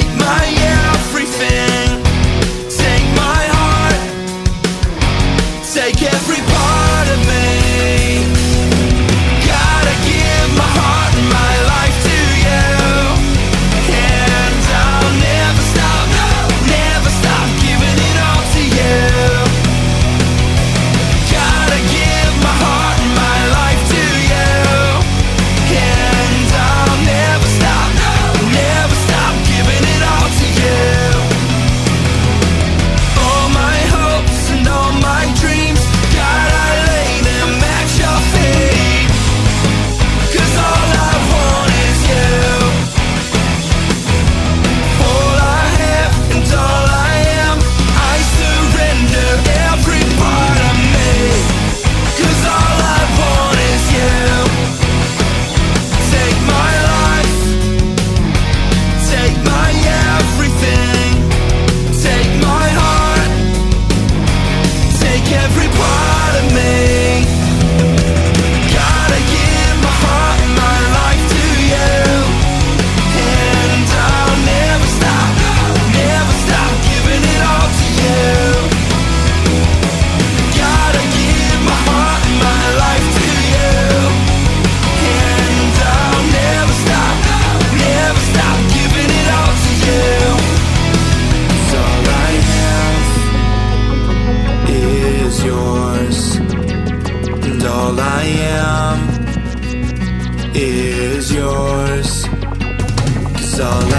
take my all I am is yours. Cause all I